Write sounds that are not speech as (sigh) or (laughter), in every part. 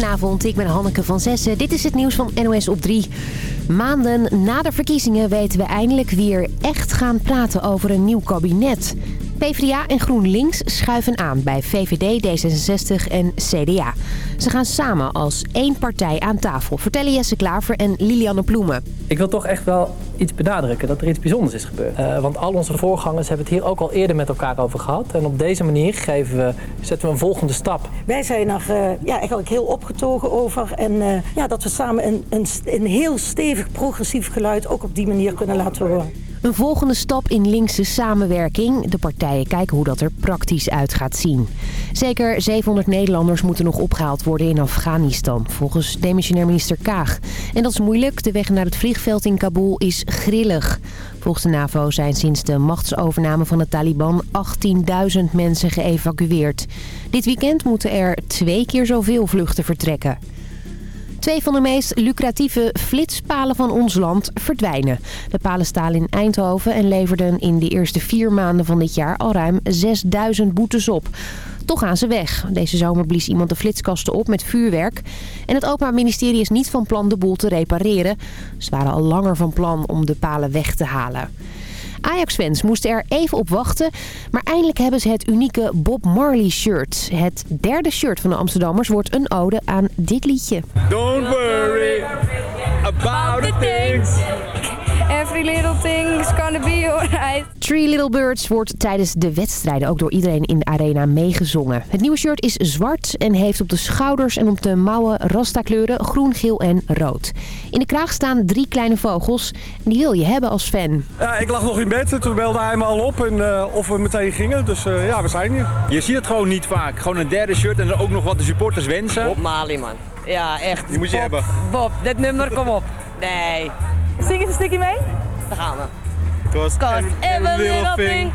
Goedenavond, ik ben Hanneke van Zessen. Dit is het nieuws van NOS op 3. Maanden na de verkiezingen weten we eindelijk weer echt gaan praten over een nieuw kabinet. PvdA en GroenLinks schuiven aan bij VVD, D66 en CDA. Ze gaan samen als één partij aan tafel, vertellen Jesse Klaver en Lilianne Ploemen. Ik wil toch echt wel iets benadrukken, dat er iets bijzonders is gebeurd. Uh, want al onze voorgangers hebben het hier ook al eerder met elkaar over gehad. En op deze manier geven we, zetten we een volgende stap. Wij zijn er uh, ja, eigenlijk heel opgetogen over. En uh, ja, dat we samen een, een, een heel stevig progressief geluid ook op die manier kunnen laten horen. Een volgende stap in linkse samenwerking. De partijen kijken hoe dat er praktisch uit gaat zien. Zeker 700 Nederlanders moeten nog opgehaald worden in Afghanistan, volgens demissionair minister Kaag. En dat is moeilijk. De weg naar het vliegveld in Kabul is grillig. Volgens de NAVO zijn sinds de machtsovername van de Taliban 18.000 mensen geëvacueerd. Dit weekend moeten er twee keer zoveel vluchten vertrekken. Twee van de meest lucratieve flitspalen van ons land verdwijnen. De palen stalen in Eindhoven en leverden in de eerste vier maanden van dit jaar al ruim 6000 boetes op. Toch gaan ze weg. Deze zomer blies iemand de flitskasten op met vuurwerk. En het Openbaar Ministerie is niet van plan de boel te repareren. Ze waren al langer van plan om de palen weg te halen. Ajax-fans moesten er even op wachten. Maar eindelijk hebben ze het unieke Bob Marley shirt. Het derde shirt van de Amsterdammers wordt een ode aan dit liedje. Don't worry about the things. Every little thing is gonna be alright. Three Little Birds wordt tijdens de wedstrijden ook door iedereen in de arena meegezongen. Het nieuwe shirt is zwart en heeft op de schouders en op de mouwen rasta-kleuren groen, geel en rood. In de kraag staan drie kleine vogels en die wil je hebben als fan. Ja, ik lag nog in bed en toen belde hij me al op en uh, of we meteen gingen. Dus uh, ja, we zijn hier. Je ziet het gewoon niet vaak. Gewoon een derde shirt en dan ook nog wat de supporters wensen. Bob Marley man. Ja, echt. Die moet je Bob, hebben. Bob, dit nummer, kom op. Nee. Zing eens een stukje mee? Daar gaan we. Cause, Cause every little thing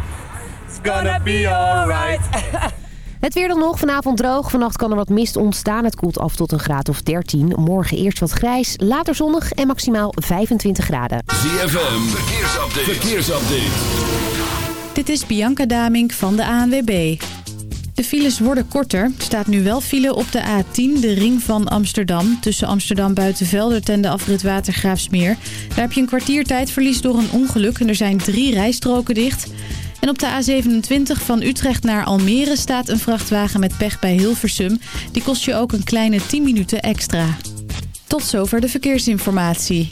is gonna be alright. (laughs) Het weer dan nog, vanavond droog. Vannacht kan er wat mist ontstaan. Het koelt af tot een graad of 13. Morgen eerst wat grijs, later zonnig en maximaal 25 graden. ZFM, verkeersupdate. verkeersupdate. Dit is Bianca Damink van de ANWB. De files worden korter. Er staat nu wel file op de A10, de ring van Amsterdam. Tussen Amsterdam Buitenveldert en de afrit Watergraafsmeer. Daar heb je een kwartiertijdverlies door een ongeluk en er zijn drie rijstroken dicht. En op de A27 van Utrecht naar Almere staat een vrachtwagen met pech bij Hilversum. Die kost je ook een kleine 10 minuten extra. Tot zover de verkeersinformatie.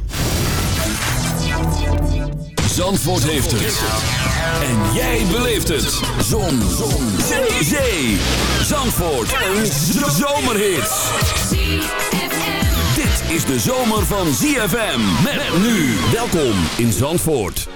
Zandvoort heeft het. En jij beleeft het. Zon. Zon. Zee. Zee. Zandvoort. Een zomerhit. Dit is de zomer van ZFM. Met nu. Welkom in Zandvoort.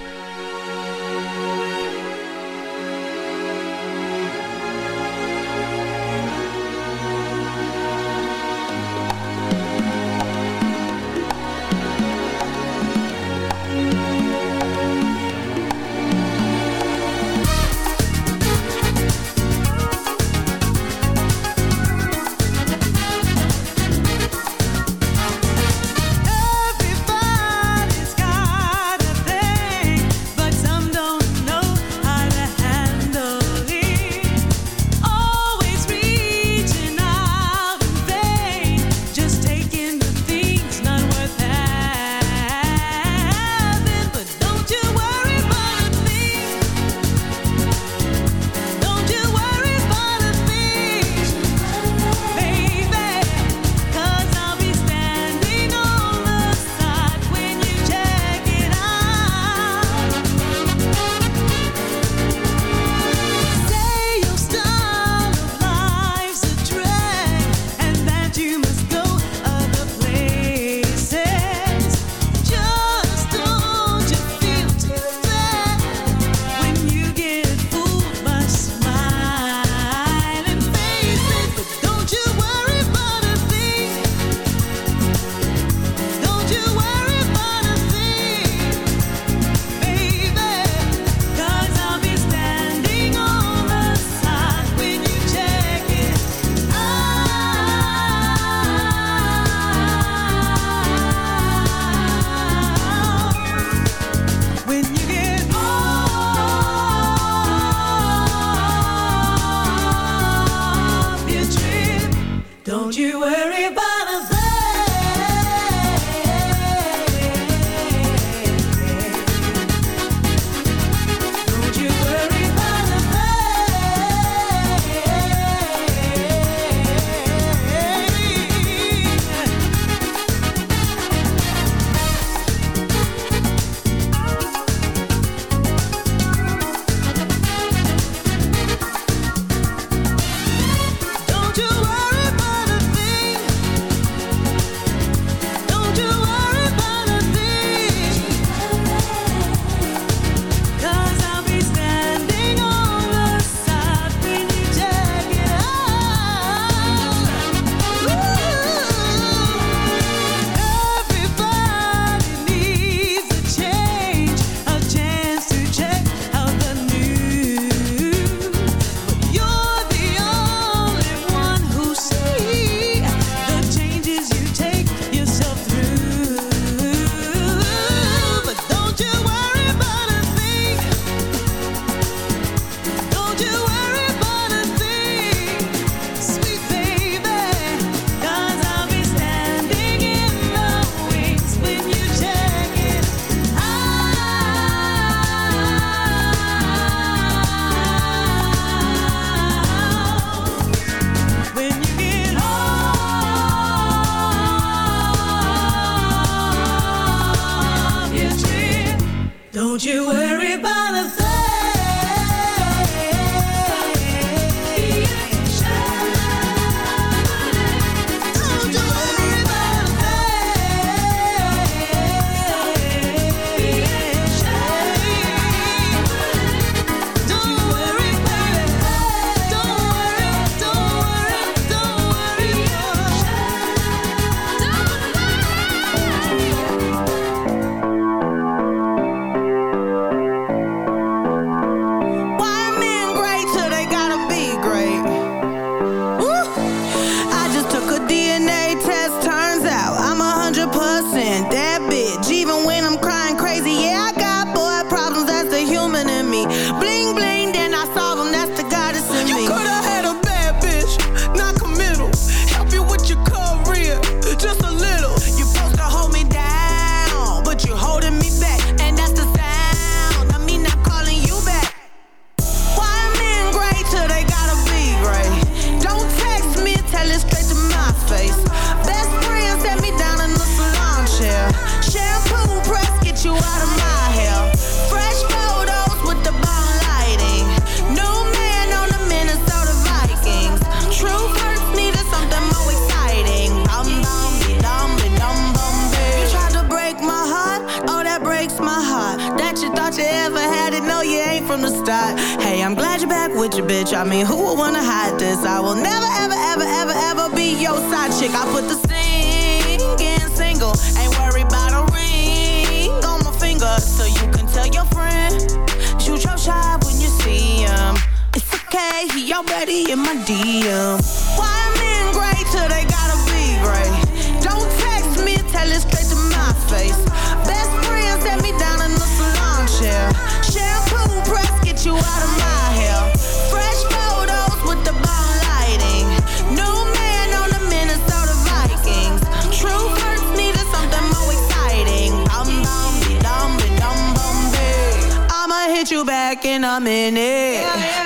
okay, he already in my DM. Why men great till they gotta be great? Don't text me, tell it straight to my face. Best friends set me down in the salon chair. Shampoo press, get you out of my hair. Fresh photos with the bomb lighting. New man on the Minnesota Vikings. True first needed something more exciting. I'm bomb, dumb, dumb, dumb, I'ma hit you back in a minute. Yeah, yeah.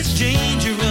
it's dangerous.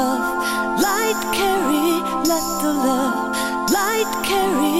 love light carry, let the love light carry.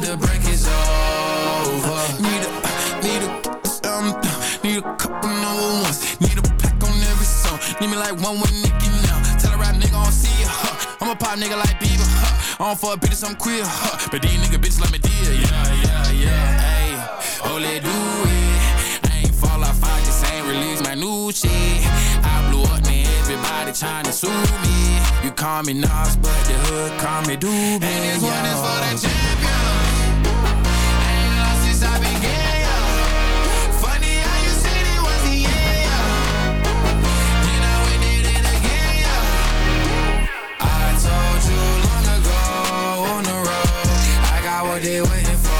That the break is over. Need a, need a, um, need a couple number ones. Need a pack on every song. Need me like one with Nicky now. Tell a rap nigga I don't see ya. Huh. I'm a pop nigga like Bieber. Huh. I don't fuck bitches, I'm queer. Huh. But these nigga bitches like me dear. Yeah, yeah, yeah. Hey, oh, let do it. I ain't fall off, I just ain't release my new shit. I blew up, man. Everybody tryna sue me. You call me Nas, but the hood call me Doobie. And this one is for the champion. They waiting for.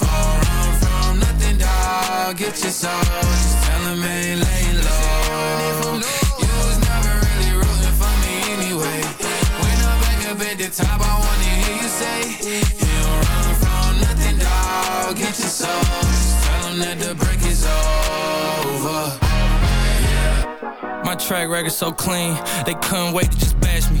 Don't run from nothing, dog. Get your soul. Just tell 'em ain't laying low. You was never really rooting for me anyway. When I'm back up at the top, I wanna hear you say, You don't run from nothing, dog. Get your soul. Just tell 'em that the break is over. My track record so clean, they couldn't wait to just bash me.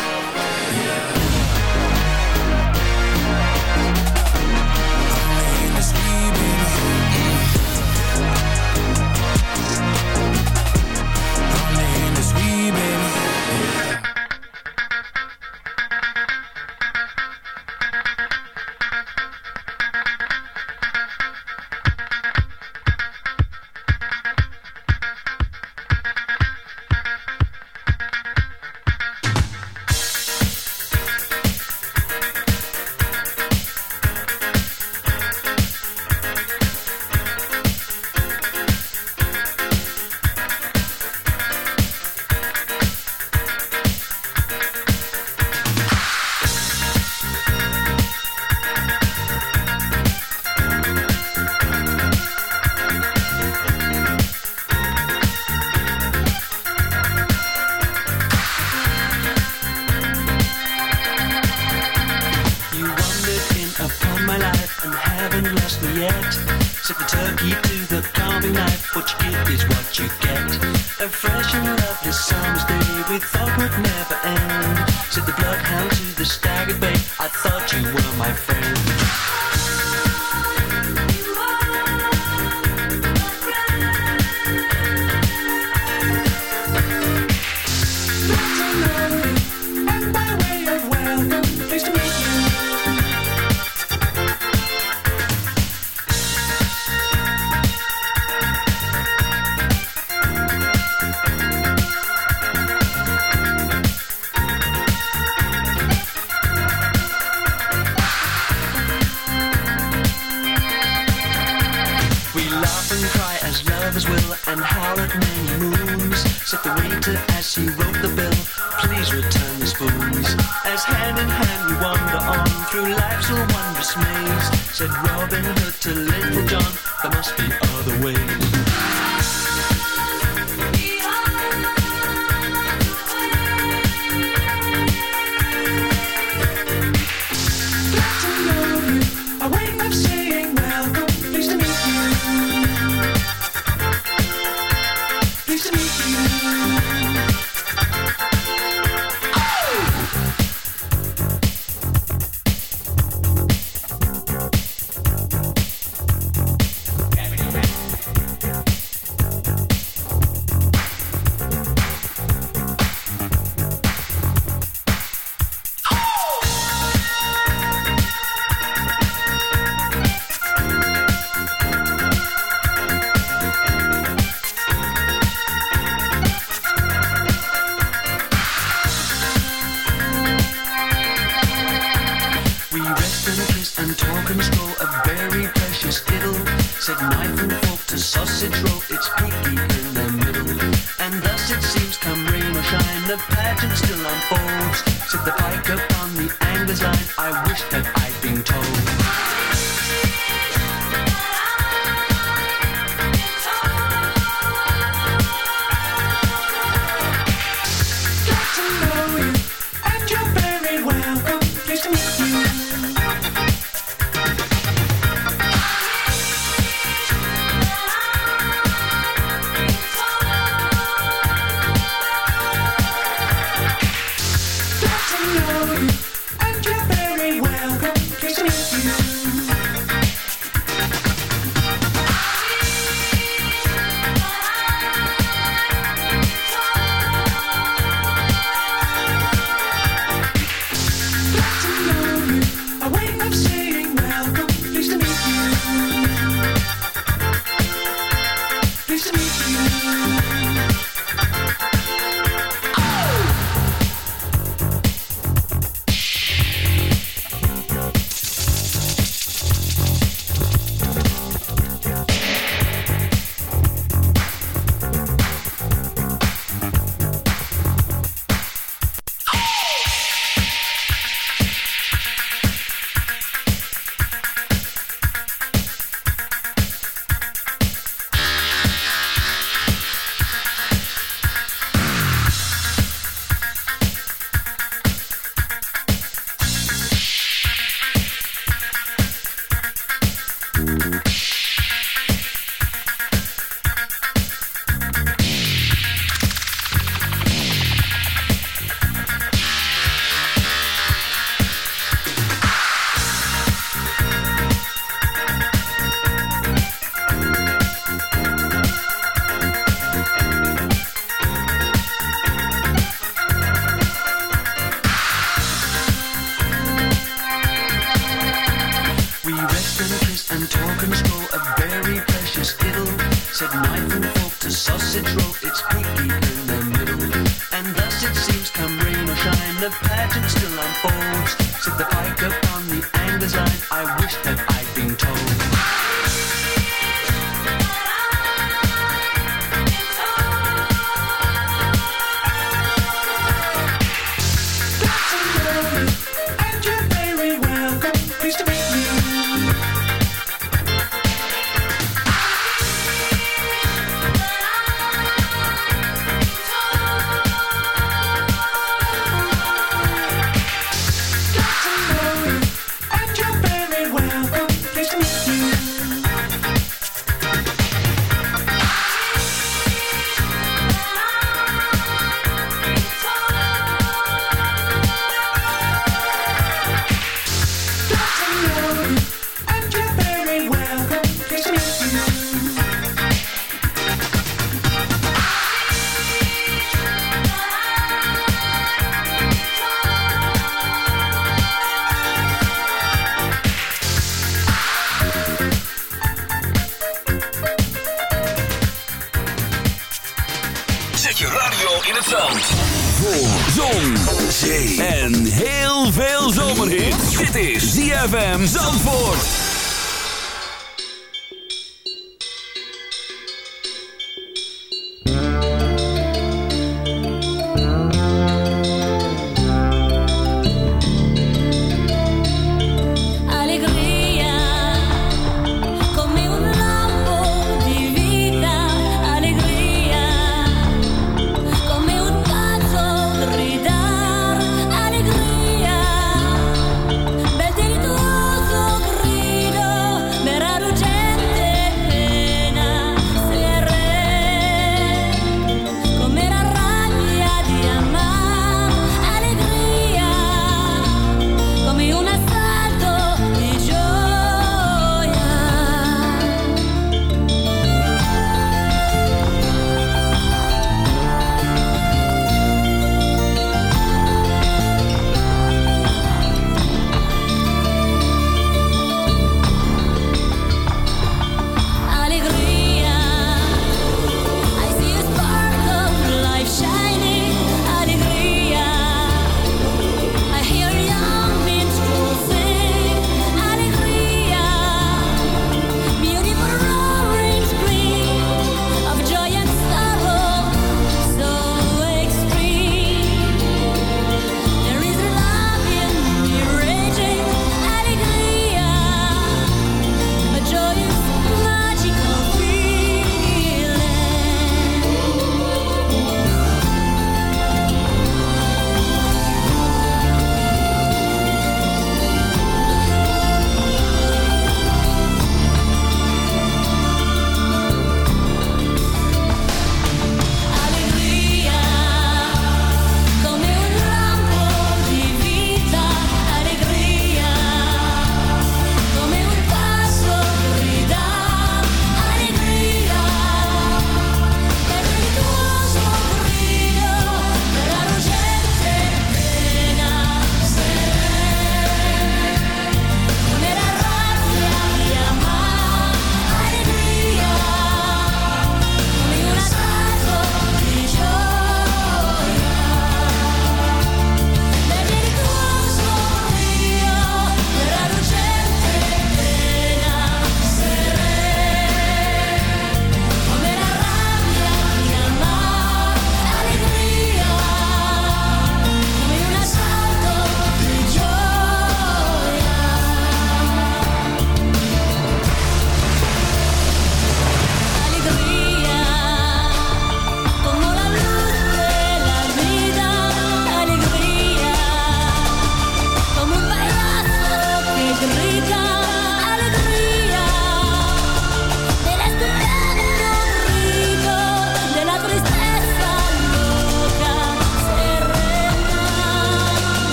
line folds. Set the pike upon the angler's line. I wish that I'd been told.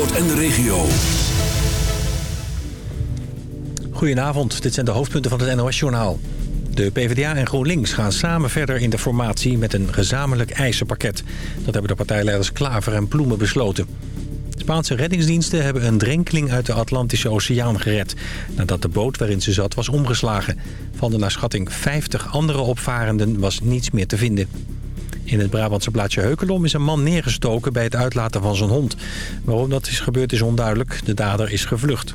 En de regio. Goedenavond, dit zijn de hoofdpunten van het NOS-journaal. De PvdA en GroenLinks gaan samen verder in de formatie met een gezamenlijk eisenpakket. Dat hebben de partijleiders Klaver en Ploemen besloten. Spaanse reddingsdiensten hebben een drenkeling uit de Atlantische Oceaan gered... nadat de boot waarin ze zat was omgeslagen. Van de naar schatting 50 andere opvarenden was niets meer te vinden. In het Brabantse plaatsje Heukelom is een man neergestoken bij het uitlaten van zijn hond. Waarom dat is gebeurd is onduidelijk. De dader is gevlucht.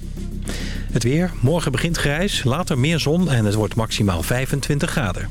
Het weer. Morgen begint grijs, later meer zon en het wordt maximaal 25 graden.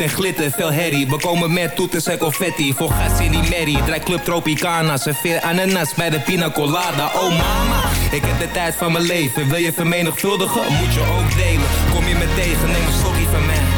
en glitter, veel herrie. We komen met toeters en confetti. Voor gas in die merrie. drijf club Tropicana. Serveer ananas bij de pina colada. Oh mama, ik heb de tijd van mijn leven. Wil je vermenigvuldigen? Moet je ook delen. Kom je me tegen, neem een sorry van mij.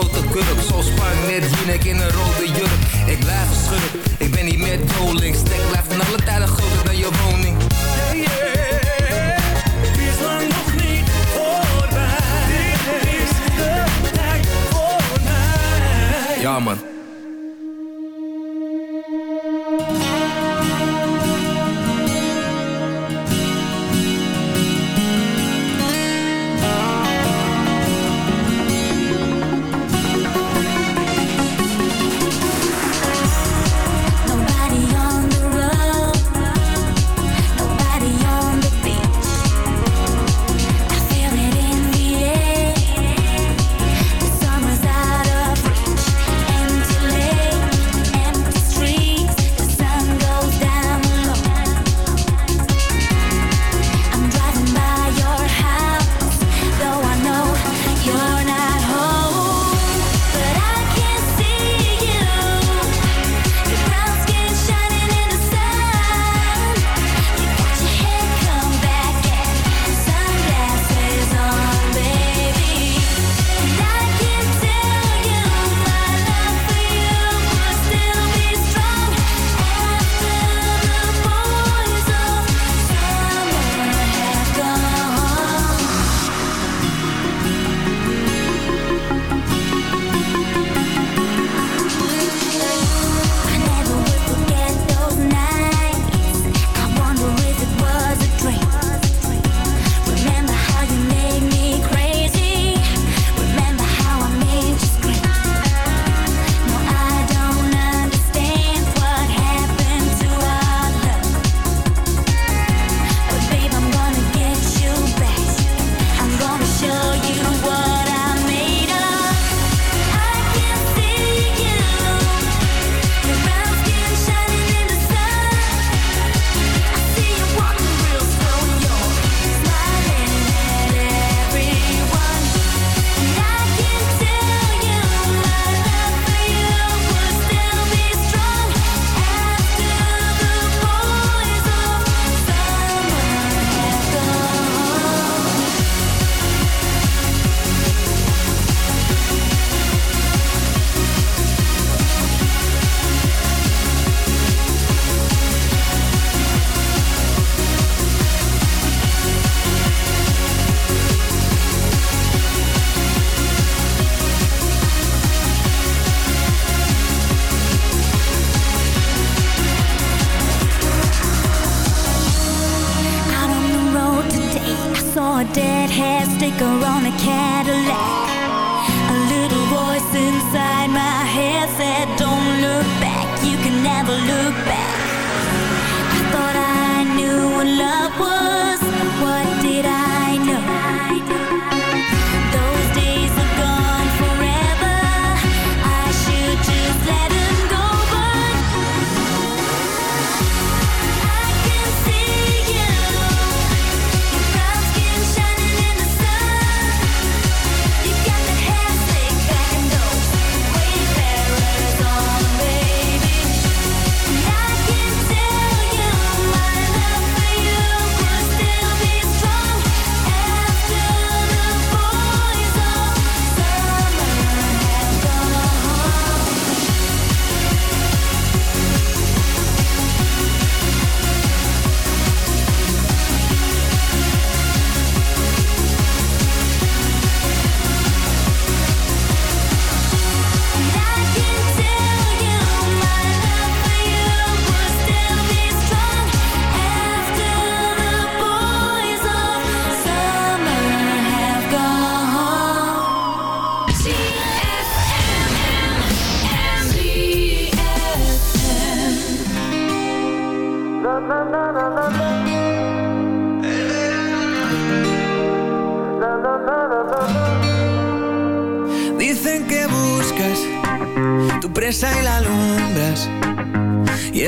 grote kurk. Zo spannend, net Jinek in een rode jurk. Ik blijf een ik ben niet meer trolling.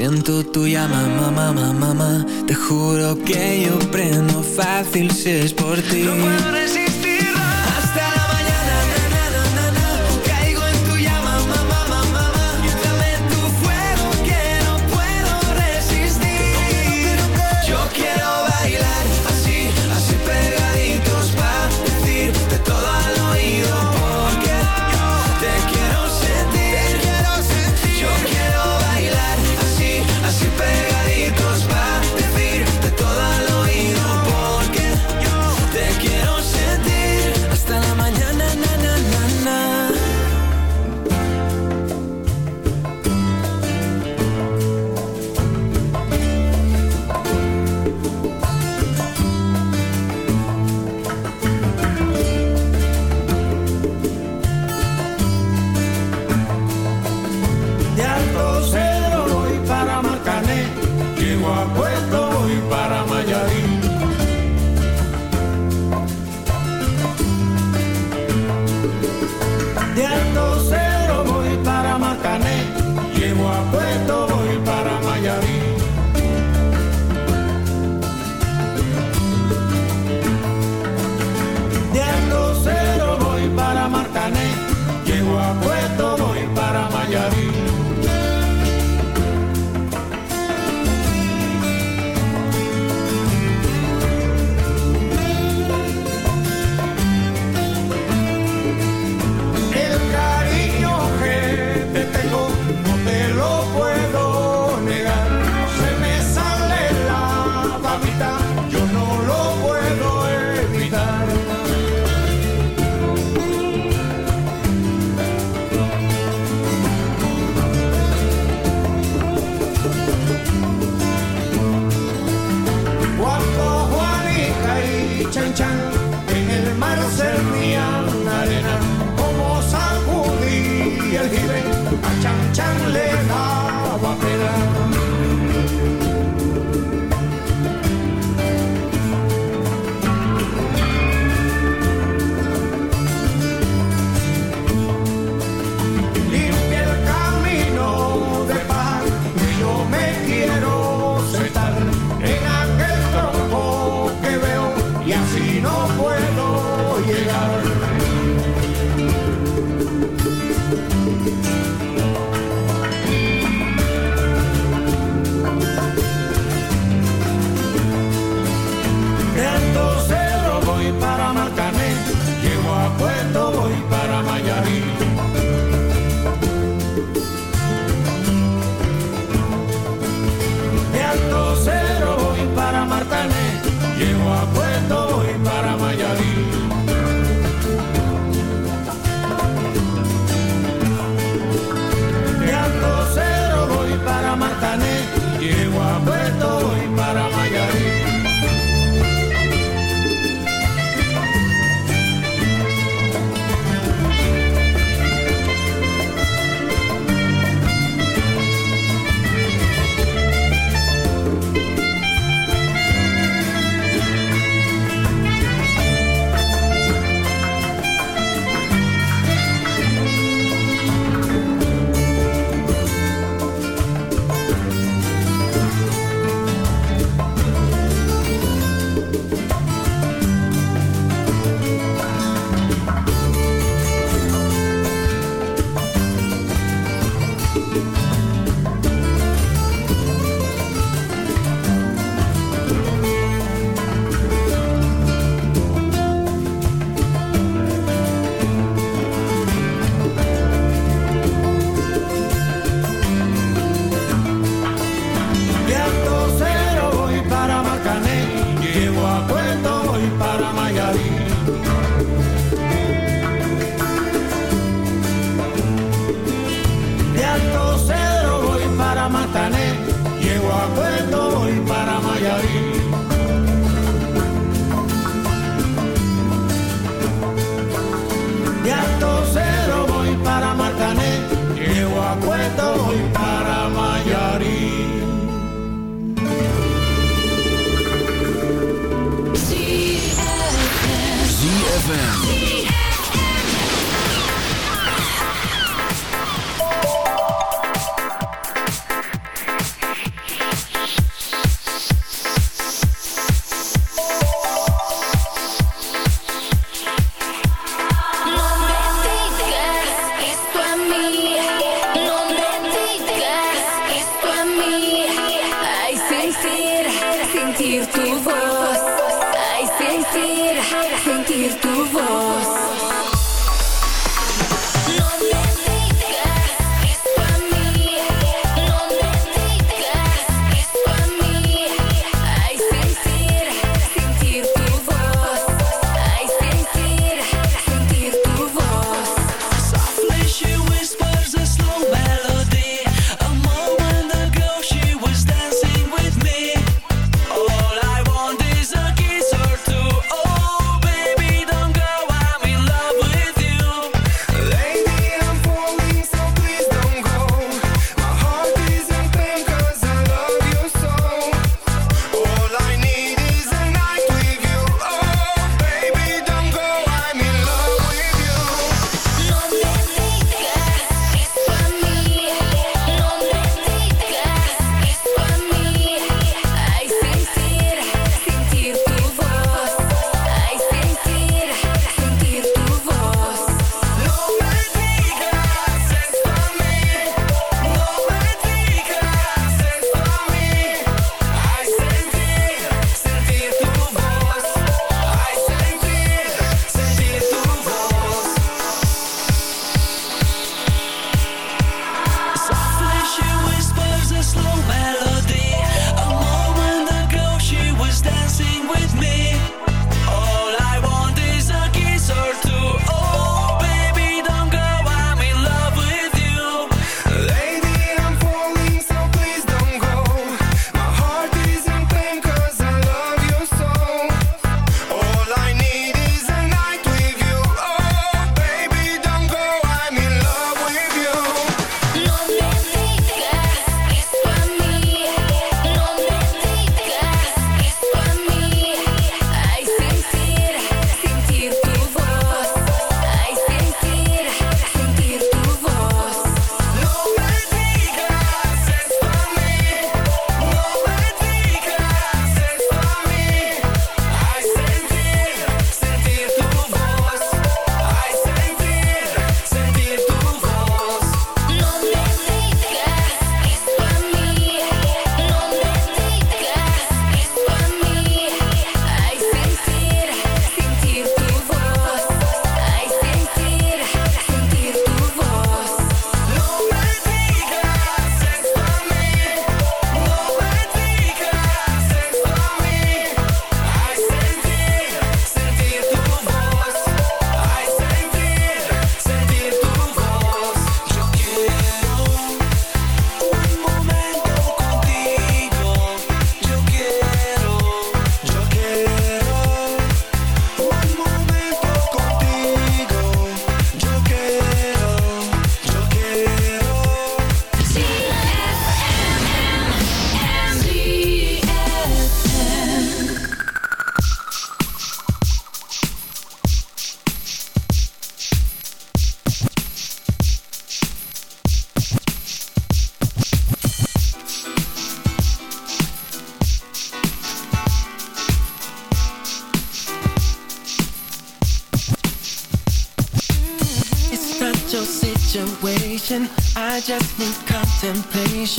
siento tuya, mamá, mamá, mamá. Te juro que yo prendo fácil si es por ti.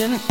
attention